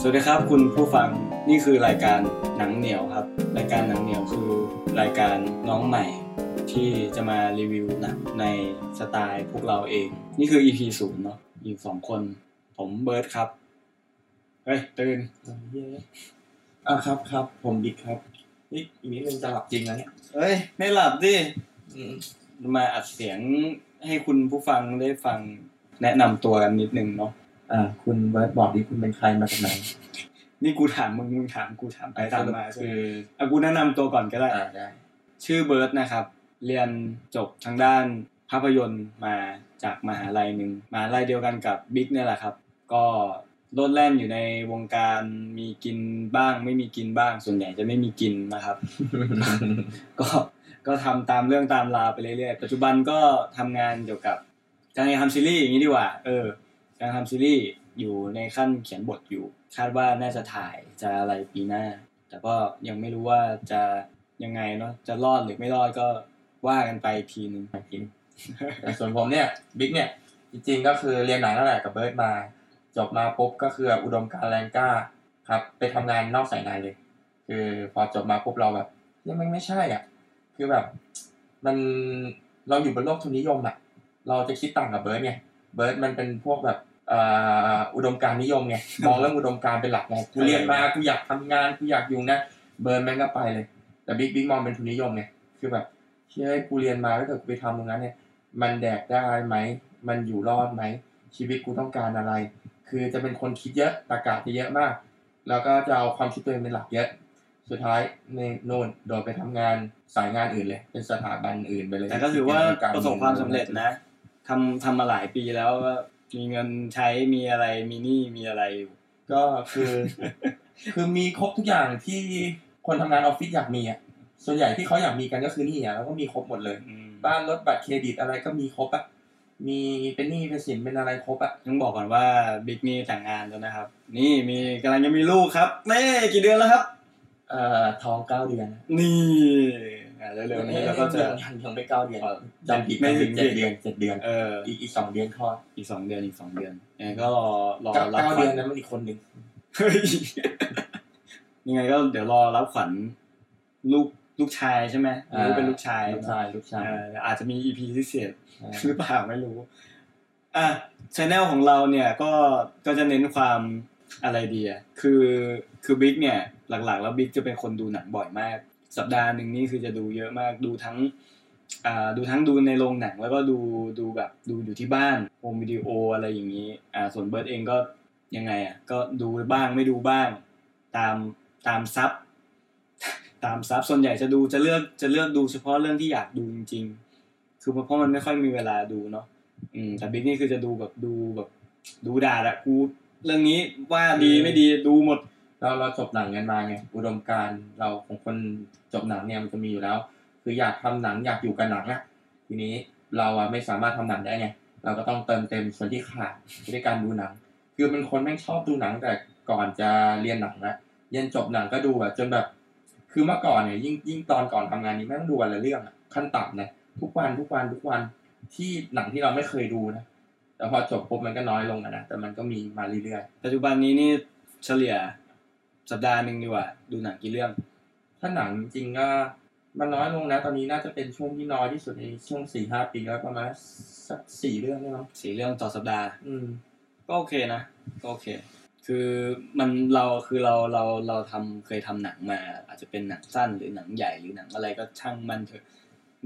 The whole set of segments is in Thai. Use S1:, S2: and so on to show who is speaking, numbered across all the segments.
S1: สวัสดีครับคุณผู้ฟังนี่คือรายการหนังเหนียวครับ รายการหนังเหนียวคือรายการน้องใหม่ ที่จะมารีวิวหนังในสไตล์พวกเราเอง นี่คือ EP ศูนย์เนาะอยู่สองคน ผมเบิร์ดครับ เฮ้ย ตื่น
S2: เย้อะครับครับ ผมบิ๊กครับนี่อีกนิดนึงจะหลับจริงนะเนี่ย
S1: เฮ้ย ไม่หลับดิ
S2: อืม
S1: มาอัดเสียงให้คุณผู้ฟังได้ฟังแนะนำตัวกันนิดนึงเนาะ
S2: อ่าคุณเบิร์ดบอกดิคุณเป็นใครมาจากไหน
S1: นี่กูถามมึงมึงถามกูถามไปถามมาใช่ไหม
S2: คือ
S1: อะกูแนะนำตัวก่อนก็ได้
S2: อ่าได้
S1: ชื่อเบิร์ดนะครับ เรียนจบทางด้านภาพยนตร์มาจากมหาลัยหนึ่งมหาลัยเดียวกันกับบิ๊กเนี่ยแหละครับ ก็โลดแล่นอยู่ในวงการมีกินบ้าง ไม่มีกินบ้าง ส่วนใหญ่จะไม่มีกินนะครับ ก็ก็ทำตามเรื่องตามราวไปเรื่อยๆ ปัจจุบันก็ทำงานเกี่ยวกับการทำซีรีส์อย่างนี้ดีกว่า เออ การทำซีรีส์อยู่ในขั้นเขียนบทอยู่ คาดว่าน่าจะถ่ายจะอะไรปีหน้า แต่ก็ยังไม่รู้ว่าจะยังไงเนาะจะรอดหรือไม่รอดก็ว่ากันไปอีกทีนึง
S2: แต่ส่วนผมเนี่ยบิ๊กเนี่ยจริงๆก็คือเรียนหนังนั่นแหละกับเบิร์ดมา จบมาปุ๊บก็คืออุดมการแรงกล้าครับ ไปทำงานนอกสายงานเลย คือพอจบมาปุ๊บเราแบบยังไม่ไม่ใช่อะ คือแบบ มันเราอยู่บนโลกทุนนิยมอะ เราจะคิดต่างกับเบิร์ดไงเบิร์ดมันเป็นพวกแบบ อ่าอุดมการณ์นิยมไงมองเรื่องอุดมการณ์เป็นหลักไงกูเรียนมากูอยากทำงานกูอยากอยู่นะเบิร์ดแม่งก็ไปเลย แต่บิ๊กบิ๊กมองเป็นทุนนิยมไงคือแบบเฮ้ยกูเรียนมาถ้าเกิดกูไปทำตรงนั้นเนี่ย มันแดกได้ไหมมันอยู่รอดไหมชีวิตกูต้องการอะไร คือจะเป็นคนคิดเยอะตรรกะจะเยอะมาก แล้วก็จะเอาความคิดตัวเองเป็นหลักเยอะ สุดท้ายในโน่นโดนไปทำงานสายงานอื่นเลย เป็นสถาบันอื่นไปเลย
S1: แต่ก็ถือว่าประสบความสำเร็จนะทำทำมาหลายปีแล้วก็ มีเงินใช้มีอะไรมีหนี้มีอะไรอยู่
S2: ก็คือ คือมีครบทุกอย่างที่คนทำงานออฟฟิศอยากมีอะส่วนใหญ่ที่เขาอยากมีกันก็คือนี่อะแล้วก็มีครบหมดเลย
S1: อืม
S2: บ้านรถบัตรเครดิตอะไรก็มีครบอะมีเป็นหนี้เป็นสินเป็นอะไรครบอะ
S1: ต้องบอกก่อนว่าบิ๊กนี่แต่งงานแล้วนะครับ นี่มีกำลังจะมีลูกครับเน่กี่เดือนแล้วครับ
S2: เอ่อท้องเก้าเดือน
S1: นี่อะ เร็วๆนี้เราก็จะ
S2: ยังยังไม่เก้าเดือน
S1: เอ่อ
S2: จำผิด
S1: ไม่ถึง
S2: เจ็ดเดือนเจ็ดเดือน
S1: เออ
S2: อีกอีกสองเดือนคลอด
S1: อีกสองเดือนอีกสองเดือนยังไงก็รอรอ
S2: เก้า
S1: รับ
S2: เก้า
S1: ขวั
S2: เดื
S1: ญ
S2: อนนั้นมันอีกคนหนึ่ง
S1: เฮ้ยยังไงก็เดี๋ยวรอรับขวัญลูกลูกชายใช่ไหมรู้เป็นลูกชาย
S2: ลูกชายลูกชาย
S1: เอออาจจะมีอีพีพิเศษหรือเปล่าไม่รู้ อะ channel ของเราเนี่ยก็ก็จะเน้นความอะไรดีอะคือคือบิ๊กเนี่ยหลักๆ แล้วบิ๊กจะเป็นคนดูหนังบ่อยมาก สัปดาห์หนึ่งนี่คือจะดูเยอะมากดูทั้งอ่าดูทั้งดูในโรงหนังแล้วก็ดูดูแบบดูอยู่ที่บ้าน home video อะไรอย่างนี้อ่าส่วนเบิร์ดเองก็ยังไงอะก็ดูบ้างไม่ดูบ้าง ตามตามทรัพย์ตามทรัพย์ส่วนใหญ่จะดูจะเลือกจะเลือกดูเฉพาะเรื่องที่อยากดูจริง ๆ คือเพราะมันไม่ค่อยมีเวลาดูเนาะอืมแต่บิ๊กนี่คือจะดูแบบดูแบบดูด่าอะกูเรื่องนี้ว่าดีไม่ดีดูหมด
S2: เราเราจบหนังกันมาไงอุดมการเราของคนจบหนังเนี่ยมันจะมีอยู่แล้ว คืออยากทำหนังอยากอยู่กับหนังอะทีนี้เราอะไม่สามารถทำหนังได้ไงเราก็ต้องเติมเต็มส่วนที่ขาดด้วยการดูหนัง คือเป็นคนไม่งชอบดูหนังแต่ก่อนจะเรียนหนังนะเรียนจบหนังก็ดูอะจนแบบ คือเมื่อก่อนเนี่ยยิ่งยิ่งตอนก่อนทำงานนี้แม่งดูวันละเรื่องอะขั้นต่ำนะทุกวันทุกวันทุกวันที่หนังที่เราไม่เคยดูนะแต่พอจบปุ๊บมันก็น้อยลงนะแต่มันก็มีมาเรื่อยๆ
S1: ปัจจุบันนี้นี่เฉลี่ย สัปดาห์หนึ่งดีกว่า ดูหนังกี่เรื่อง
S2: ถ้าหนังจริงๆก็มันน้อยลงนะ ตอนนี้น่าจะเป็นช่วงที่น้อยที่สุดในช่วงสี่ห้าปีแล้วประมาณสักสี่เรื่องได้มั้ง
S1: สี่เรื่องต่อสัปดาห์
S2: อืม
S1: ก็โอเคนะก็โอเค คือมันเราคือเราเราเราทำเคยทำหนังมา อาจจะเป็นหนังสั้นหรือหนังใหญ่หรือหนังอะไรก็ช่างมันเถอะ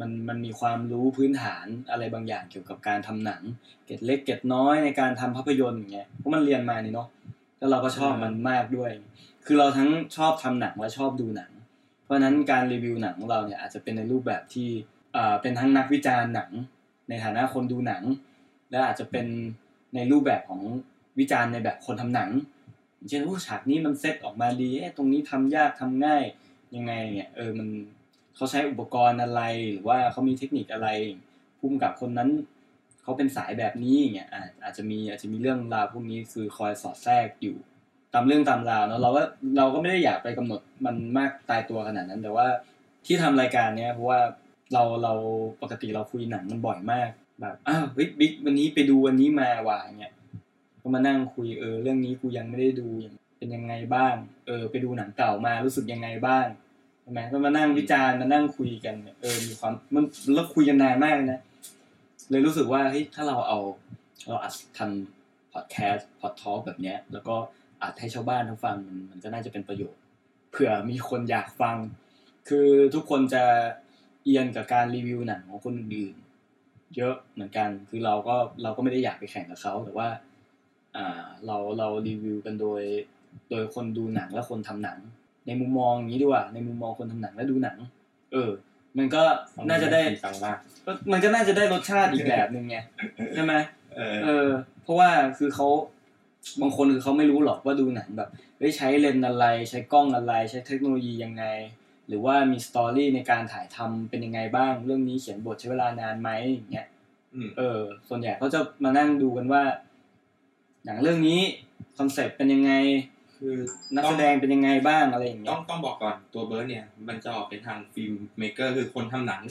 S1: มันมันมีความรู้พื้นฐานอะไรบางอย่างเกี่ยวกับการทำหนัง เกร็ดเล็กเกร็ดน้อยในการทำภาพยนตร์อย่างเงี้ยเพราะมันเรียนมานี่เนาะ แล้วเราก็ชอบมันมากด้วย คือเราทั้งชอบทำหนังและชอบดูหนัง เพราะฉะนั้นการรีวิวหนังของเราเนี่ยอาจจะเป็นในรูปแบบที่อ่าเป็นทั้งนักวิจารณ์หนัง ในฐานะคนดูหนัง และอาจจะเป็นในรูปแบบของวิจารณ์ในแบบคนทำหนังเช่นว่าฉากนี้มันเซตออกมาดีตรงนี้ทำยากทำง่ายยังไงเนี่ยเออมันเขาใช้อุปกรณ์อะไรหรือว่าเขามีเทคนิคอะไรพุ่มกับคนนั้น เขาเป็นสายแบบนี้อย่างเงี้ยอาจอาจจะมีอาจจะมีเรื่องราวพวกนี้คือคอยสอดแทรกอยู่ ตามเรื่องตามราวเนาะเราก็เราก็ไม่ได้อยากไปกำหนดมันมากตายตัวขนาดนั้น แต่ว่าที่ทำรายการเนี้ยเพราะว่าเราเราปกติเราคุยหนังมันบ่อยมากแบบอ้าวเฮ้ยบิ๊กวันนี้ไปดูวันนี้มาว่ะอย่างเงี้ยก็มานั่งคุยเออเรื่องนี้กูยังไม่ได้ดูเป็นยังไงบ้าง เออ ไปดูหนังเก่ามารู้สึกยังไงบ้างใช่ไหมก็มานั่งวิจารณ์มานั่งคุยกันเออมีความมันแล้วคุยกันนานมากนะ เลยรู้สึกว่าเฮ้ยถ้าเราเอาเราอัดทำพอดแคสต์พอดทอล์กแบบเนี้ย แล้วก็อัดให้ชาวบ้านเขาฟังมันมันก็น่าจะเป็นประโยชน์เผื่อมีคนอยากฟัง คือทุกคนจะเอียนกับการรีวิวหนังของคนอื่นๆเยอะเหมือนกัน คือเราก็เราก็ไม่ได้อยากไปแข่งกับเขาแต่ว่าอ่าเราเรารีวิวกันโดย โดยคนดูหนังและคนทำหนัง ในมุมมองอย่างนี้ดีกว่าในมุมมองคนทำหนังและดูหนัง เออ มันก็น่าจะได้
S2: ฟังมาก
S1: ก็มันก็น่าจะได้รสชาติอีกแบบหนึ่งไงใช่ไหม
S2: เออ
S1: เออ เพราะว่าคือเขาบางคนคือเขาไม่รู้หรอกว่าดูหนังแบบเฮ้ยใช้เลนส์อะไร ใช้กล้องอะไร ใช้เทคโนโลยียังไง หรือว่ามี story ในการถ่ายทำเป็นยังไงบ้าง เรื่องนี้เขียนบทใช้เวลานานไหมอย่างเงี้ย
S2: อืม
S1: เออ ส่วนใหญ่เขาจะมานั่งดูกันว่าหนังเรื่องนี้ concept เป็นยังไง
S2: คือ
S1: นักแสดงเป็นยังไงบ้างอะไรอย่างเงี้ย
S2: ต้องต้องบอกก่อนตัวเบิร์ดเนี่ย มันจะออกเป็นทาง filmmaker คือคนทำหนัง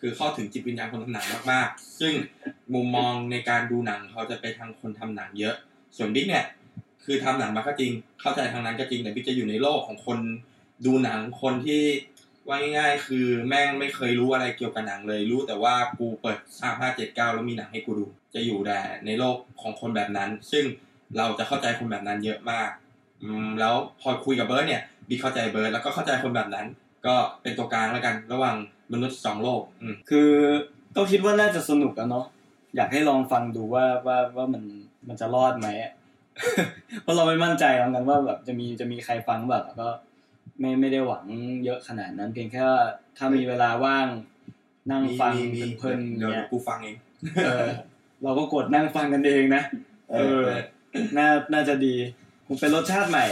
S2: คือเข้าถึงจิตวิญญาณคนทำหนังมากๆ ซึ่งมุมมองในการดูหนังเขาจะไปทางคนทำหนังเยอะ ส่วนบิ๊กเนี่ย คือทำหนังมาก็จริง เข้าใจทางนั้นก็จริงแต่บิ๊กจะอยู่ในโลกของคนดูหนังคนที่ว่าง่ายๆ คือแม่งไม่เคยรู้อะไรเกี่ยวกับหนังเลย รู้แต่ว่ากูเปิดสามห้าเจ็ดเก้าแล้วมีหนังให้กูดู จะอยู่แต่ในโลกของคนแบบนั้น ซึ่งเราจะเข้าใจคนแบบนั้นเยอะมากอืม แล้วพอคุยกับเบิร์ดเนี่ยบิ๊กเข้าใจเบิร์ดแล้วก็เข้าใจคนแบบนั้น ก็เป็นตัวกลางแล้วกัน ระหว่างมนุษย์สองโลกอืม
S1: คือก็คิดว่าน่าจะสนุกอะเนาะอยากให้ลองฟังดูว่าว่าว่ามันมันจะรอดไหมอะเพราะเราไม่มั่นใจเหมือนกันว่าแบบจะมีจะมีใครฟังแบบก็ไม่ไม่ได้หวังเยอะขนาดนั้น เพียงแค่ว่าถ้ามีเวลาว่างนั่ง
S2: มี
S1: ฟัง
S2: มีมี
S1: เพลินๆ
S2: เดี๋ยว
S1: เนี่ย
S2: กูฟังเอง
S1: เออเราก็กดนั่งฟังกันเองนะเออน่าน่าจะดี คงเป็นรสชาติใหม่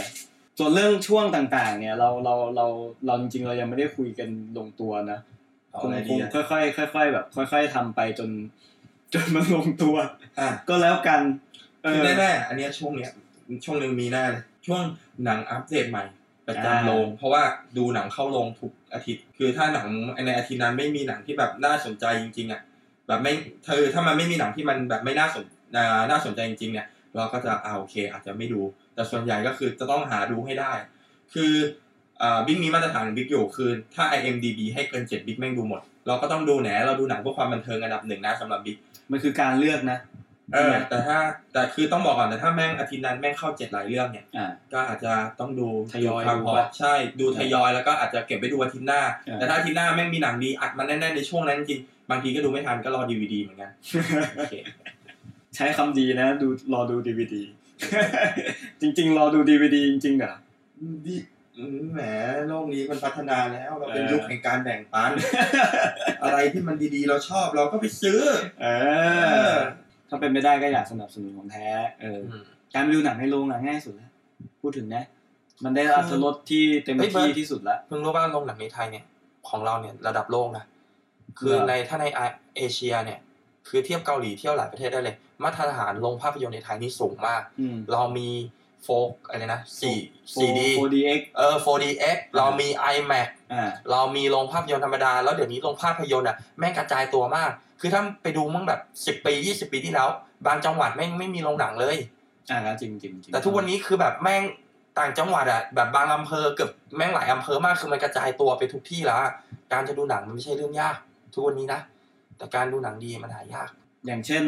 S1: ส่วนเรื่องช่วงต่างๆ เนี่ย เราเราเราเราจริงๆเรายังไม่ได้คุยกันลงตัวนะ
S2: เอา
S1: คง
S2: อะไร
S1: ค
S2: ดี
S1: ง
S2: อะ
S1: ค่อยๆค่อยๆแบบ ค่อย ๆทำไปจน จนมันลงตัว
S2: อะ
S1: ก็แล้วกันเอ
S2: คือ
S1: อ
S2: แน่ๆอันเนี้ยช่วงเนี้ยช่วงหนึ่งมีแน่เลยช่วงหนังอัปเดตใหม่ประ
S1: อ่า
S2: จำโรงเพราะว่าดูหนังเข้าโรงทุกอาทิตย์ คือถ้าหนังในอาทิตย์นั้นไม่มีหนังที่แบบน่าสนใจจริง ๆอะแบบไม่เธอถ้ามันไม่มีหนังที่มันแบบไม่น่าสนอ่าน่าสนใจจริงๆเนี่ย เราก็จะอ่าโอเค อาจจะไม่ดู แต่ส่วนใหญ่ก็คือจะต้องหาดูให้ได้ คืออ่าบิ๊กมีมาตรฐานของบิ๊กอยู่คือ ถ้า IMDB ให้เกิน7บิ๊กแม่งดูหมด เราก็ต้องดูแหนเราดูหนังเพื่อความบันเทิงอันดับหนึ่งนะสำหรับบิ๊ก
S1: มันคือการเลือกนะ
S2: เออแต่ถ้าแต่คือต้องบอกก่อนแต่ถ้าแม่งอาทิตย์นั้นแม่งเข้าเจ็ดหลายเรื่องเนี่ย
S1: อ่า
S2: ก็อาจจะต้องดู
S1: ทยอย
S2: ความ
S1: ดู
S2: พอ
S1: ปะ
S2: ใช่ดูทยอยแล้วก็อาจจะเก็บไว้ดูอาทิตย์หน้า
S1: เออ
S2: แต่ถ้าอาทิตย์หน้าแม่งมีหนังดีอัดมาแน่ๆในช่วงนั้นจริงบางทีก็ดูไม่ทันก็รอดีวดีเหมือนกันโอเค
S1: ใช้คำดีนะ ดูรอดูดีวดี จริงๆรอดูดีวดีจริงๆเหรอ
S2: ดีอืมแหมโลกนี้มันพัฒนาแล้วเราเป็น
S1: เออ
S2: ยุคแห่งการแบ่งปัน อะไรที่มันดีๆ เราชอบเราก็ไปซื้อ
S1: เออ ถ้าเป็นไม่ได้ก็อยากสนับสนุนของแท้ เออ
S2: อืม
S1: การไปดูหนังในโรงหนังง่ายสุดแล้วพูดถึงนะ มันได้รับรสที่เต็ม
S3: เฮ้ยเบิร์
S1: ที่
S3: ด
S1: ที่สุดละ
S3: เพิ่งรู้ว่าโรงหนังในไทยเนี่ย ของเราเนี่ยระดับโลกนะคือ
S1: เหรอ
S3: ในถ้าในเอเชียเนี่ย คือเทียบเกาหลีเที่ยวหลายประเทศได้เลย มาตรฐานโรงภาพยนตร์ในไทยนี่สูงมาก
S1: อืม
S3: เรามีโฟกอะไรนะสี่สี่ดี
S1: 4DX
S3: เออ 4DX เรามี iMac
S1: อ่า
S3: เรามีโรงภาพยนตร์ธรรมดา แล้วเดี๋ยวนี้โรงภาพยนตร์อะแม่งกระจายตัวมาก คือถ้าไปดูมั่งแบบสิบปียี่สิบปีที่แล้ว บางจังหวัดแม่งไม่มีโรงหนังเลย
S1: อ่าแล้วจริงจริงจริง
S3: แต่ทุกวันนี้คือแบบแม่งต่างจังหวัดอะแบบบางอำเภอเกือบแม่งหลายอำเภอมากคือมันกระจายตัวไปทุกที่แล้วอะการจะดูหนังมันไม่ใช่เรื่องยาก ทุกวันนี้นะ แต่การดูหนังดีมันหายาก
S1: อย่างเช่น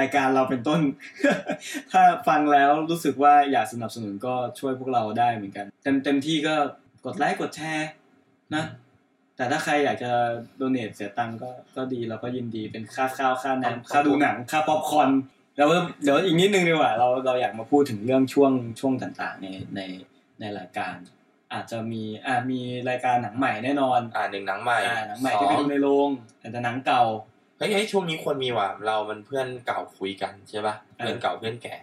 S1: รายการเราเป็นต้น ถ้าฟังแล้วรู้สึกว่าอยากสนับสนุนก็ช่วยพวกเราได้เหมือนกัน เต็มเต็มที่ก็กดไลค์กดแชร์นะ แต่ถ้าใครอยากจะ donate เสียตังค์ก็ก็ดีเราก็ยินดีเป็นค่าข้าวค่า
S3: ต้อง
S1: น้ำค่าดูหนังค่าป๊อปคอร์นแล้วเดี๋ยวอีกนิดนึงดีกว่าเราเราอยากมาพูดถึงเรื่องช่วงช่วงต่างๆ ในในในรายการอาจจะมีอ่ามีรายการหนังใหม่แน่นอน
S3: อ่าหนึ่งหนังใหม่
S1: อ่าหนังใหม่
S3: สอ
S1: ที่ไป
S3: ง
S1: ดูในโรงแต่หนังเก่า
S3: เฮ้ยเฮ้ยช่วงนี้ควรมีว่ะเรามันเพื่อนเก่าคุยกันใช่ปะ
S1: เออ
S3: เพื่อนเก่าเพื่อนแก่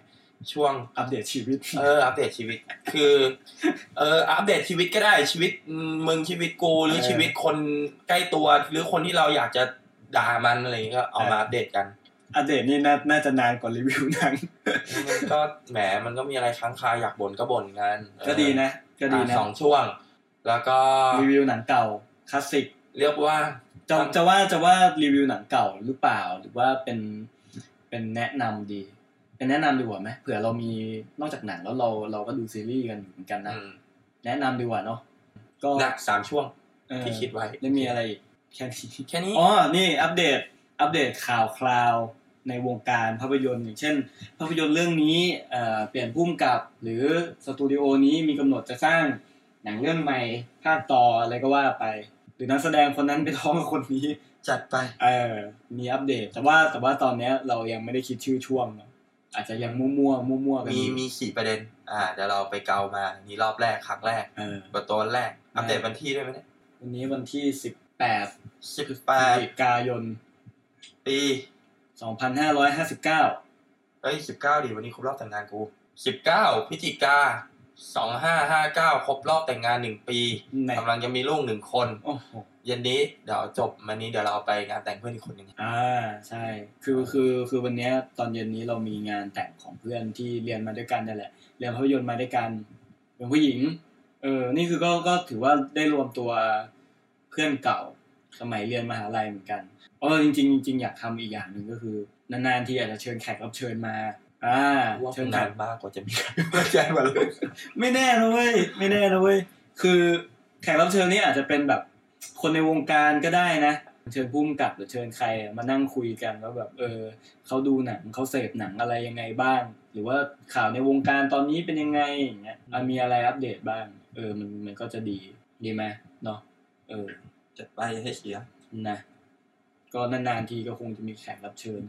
S3: ช่วง
S1: อัปเดตชีวิต
S3: เอออัปเดตชีวิต คือเอออัปเดตชีวิตก็ได้ชีวิตมึงชีวิตกูหรือ
S1: เออ
S3: ชีวิตคนใกล้ตัว หรือคนที่เราอยากจะด่ามันอะไรอย่างเงี้ยก็เอามา
S1: เอออั
S3: อัปเดตกัน
S1: อัปเดตนี่น่าน่าจะนานกว่ารีวิวหนัง
S3: มันก็แหมมันก็มีอะไรค้างคาอยากบ่นก็บ่นกันเออ
S1: ก็ดีนะ ก็ดีนะ
S3: อะสองช่วง แล้วก็
S1: รีวิวหนังเก่าคลาสสิก
S3: เรียกว่า
S1: จะจะว่าจะว่ารีวิวหนังเก่าหรือเปล่า หรือว่าเป็นเป็นแนะนำดีแนะนำดีกว่าไหมเผื่อเรามีนอกจากหนังแล้วเราเราก็ดูซีรีส์กันอยู่เหมือนกันนะ
S2: อืม
S1: แนะนำดีกว่าเนาะก็
S2: หนักสามช่วง
S1: เออ
S2: ที่คิดไว้
S1: แล้วมีอะไรอีกแค่นี้
S2: แค่นี้
S1: อ๋อนี่อัปเดตอัปเดตข่าวคราวในวงการภาพยนตร์อย่างเช่น ภาพยนตร์เรื่องนี้เอ่อเปลี่ยนพุ่มกับ หรือสตูดิโอนี้มีกำหนดจะสร้างหนังเรื่องใหม่ภาคต่ออะไรก็ว่าไป หรือนักแสดงคนนั้นไปท้องกับคนนี้
S2: จัดไป
S1: เออมีอัปเดต แต่ว่าแต่ว่าตอนเนี้ยเรายังไม่ได้คิดชื่อช่วงเนอะอาจจะยังมั่วๆมั่วๆกัน
S2: มี
S1: อยู่
S2: มีสี่ประเด็น อ่าเดี๋ยวเราไปเกามานี่รอบแรกครั้งแรก
S1: เออ
S2: เปิดตัววันแรกอัปเดตวันที่ด้วยไหมเนี่ย
S1: วันนี้วันที่สิบแปด
S2: สิบ
S1: พฤศ
S2: แปด
S1: จิกายน
S2: ปี
S1: สองพันห้าร้อยห้าสิบเก้า
S2: เอ้ยสิบเก้าดิวันนี้ครบรอบแต่งงานกูสิบเก้าพฤศจิกา สองห้าห้าเก้าครบรอบแต่งงานหนึ่งปี
S1: ไหน
S2: กำลังจะมีลูกหนึ่งคน
S1: โอ้โห
S2: เย็นนี้เดี๋ยวจบวันนี้เดี๋ยวเราไปงานแต่งเพื่อนอีกคนหนึ่ง
S1: อ่าใช่คือคือคือวันเนี้ยตอนเย็นนี้เรามีงานแต่งของเพื่อนที่เรียนมาด้วยกันนั่นแหละ เรียนภาพยนตร์มาด้วยกันเป็นผู้หญิง เออนี่คือก็ก็ถือว่าได้รวมตัวเพื่อนเก่าสมัยเรียนมหาลัยเหมือนกันเออจริงๆจริงๆอยากทำอีกอย่างหนึ่งก็คือนานๆทีอาจจะเชิญแขกรับเชิญมา อ่า
S2: ว่า
S1: เชิญแข
S2: นากนมากกว่าจะมีใครมาแจ้งมาเลย
S1: ไม่แน่นะเว้ยไม่แน่นะเว้ยคือแขกรับเชิญนี่อาจจะเป็นแบบคนในวงการก็ได้นะ เชิญพุ่มกับหรือเชิญใครอะมานั่งคุยกันว่าแบบเออเขาดูหนังเขาเสพหนังอะไรยังไงบ้าง หรือว่าข่าวในวงการตอนนี้เป็นยังไงอย่างเงี้ยอะมีอะไรอัปเดตบ้าง เออมันมันก็จะดีดีไหมเนาะเออ
S2: จัดไปให้เชียร์
S1: นะก็นานๆทีก็คงจะมีแขกรับเชิญ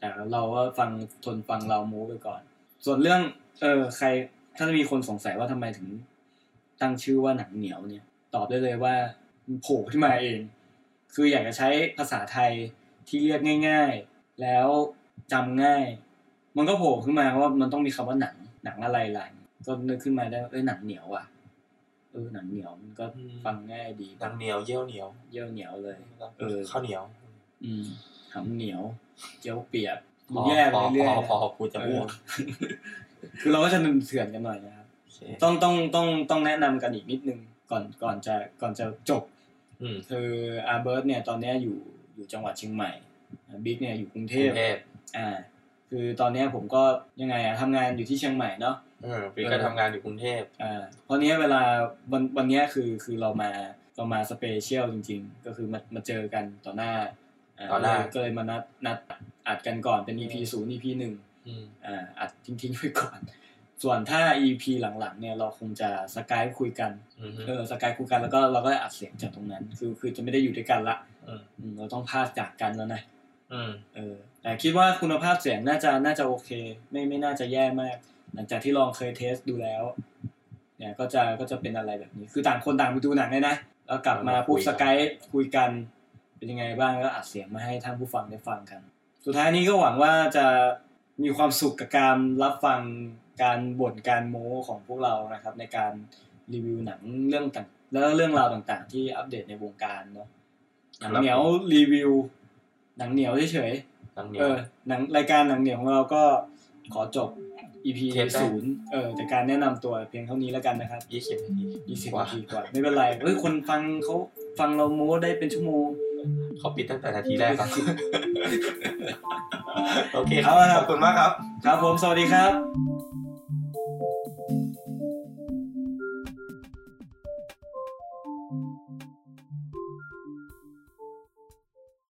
S1: แต่เราก็ฟังทนฟังเราโม้ไปก่อน ส่วนเรื่อง เออใครถ้ามีคนสงสัยว่าทำไมถึง ตั้งชื่อว่าหนังเหนียวเนี่ย ตอบได้เลยว่ามันโผล่ขึ้นมาเอง คืออยากจะใช้ภาษาไทยที่เรียกง่าย ๆ แล้วจำง่าย มันก็โผล่ขึ้นมาว่ามันต้องมีคำว่าหนังหนังอะไรล่ะก็นึกขึ้นมาได้ว่าเอ้ยหนังเหนียวอะเออหนังเหนียวมันก็ฟังง่ายดี
S2: หนังเหนียวเยี่ยวเหนียว
S1: เยี่ยวเหนียวเลยเออ
S2: ข้าวเหนียว
S1: อืม หำเหนียว เจียวเปียก
S2: พอ
S1: แย่ไป
S2: พอ
S1: เรื่อย
S2: พอ
S1: ๆ
S2: พอพอกูจะอ้วก
S1: เออคือเราก็จะเถื่อนกันหน่อยนะครับ
S2: โอเค
S1: ต้องต้องต้องต้องแนะนำกันอีกนิดนึงก่อนก่อนจะก่อนจะจบ
S2: อืม
S1: คืออ่าเบิร์ดเนี่ยตอนเนี้ยอยู่อยู่จังหวัดเชียงใหม่บิ๊กเนี่ยอยู่กรุงเทพกรุ
S2: งเทพ
S1: อ่า คือตอนเนี้ยผมก็ยังไงอะทำงานอยู่ที่เชียงใหม่เนาะ
S2: เออบิ๊กก็ทำงานอยู่กรุงเทพ
S1: อ่าเพราะเนี้ยเวลาวันวันเนี้ยคือคือเรามาเรามา special จริง ๆ ก็คือมามาเจอกันต่อหน้า
S2: ต่อหน้า
S1: ก็เลยมานัดนัดอัดกันก่อนเป็น EP ศูนย์ EP หนึ่ง
S2: อืม
S1: อ่าอัดทิ้งๆไว้ก่อน ส่วนถ้า EP หลังๆ เนี่ยเราคงจะสกายคุยกัน
S2: อืม
S1: เออสกายคุยกันแล้วก็เราก็อัดเสียงจากตรงนั้น คือคือจะไม่ได้อยู่ด้วยกันละ
S2: อืม
S1: อืมเราต้องพากจากกันแล้วนะ
S2: อืม
S1: เออ แต่คิดว่าคุณภาพเสียงน่าจะน่าจะโอเค ไม่ไม่น่าจะแย่มาก หลังจากที่ลองเคยเทสดูแล้ว เนี่ยก็จะก็จะเป็นอะไรแบบนี้ คือต่างคนต่างไปดูหนังเลยนะแล้วกลับมาปุ๊บสกายคุยกัน เป็นยังไงบ้างก็อัดเสียงมาให้ท่านผู้ฟังได้ฟังกัน สุดท้ายนี้ก็หวังว่าจะมีความสุขกับการรับฟังการบ่นการโม้ของพวกเรานะครับ ในการรีวิวหนังเรื่องต่างแล้วเรื่องราวต่างๆ ที่อัปเดตในวงการเนาะหนังเหนียวรีวิว หนังเหนียวเฉย
S2: หนังเหนี
S1: ๆเอ
S2: ยว
S1: อหนังรายการหนังเหนียวของเราก็ขอจบ EP
S2: เทปแรก
S1: ศูนย์เออจากการแนะนำตัวเพียงเท่านี้แล้วกันนะครับ
S2: ยี่สิบนาที
S1: ยี่สิบ
S2: กว่า
S1: นาทีกว่าไม่เป็นไรเฮ้ยคนฟังเขาฟังเราโม้ได้เป็นชั่วโมง
S2: เขาปิดตั้งแต่นาทีแรกครับ โอเคค
S1: เอา
S2: รับ
S1: ละค
S2: ข
S1: รับ
S2: อบคุณมากครับ
S1: ครับผมสวัสดีครับ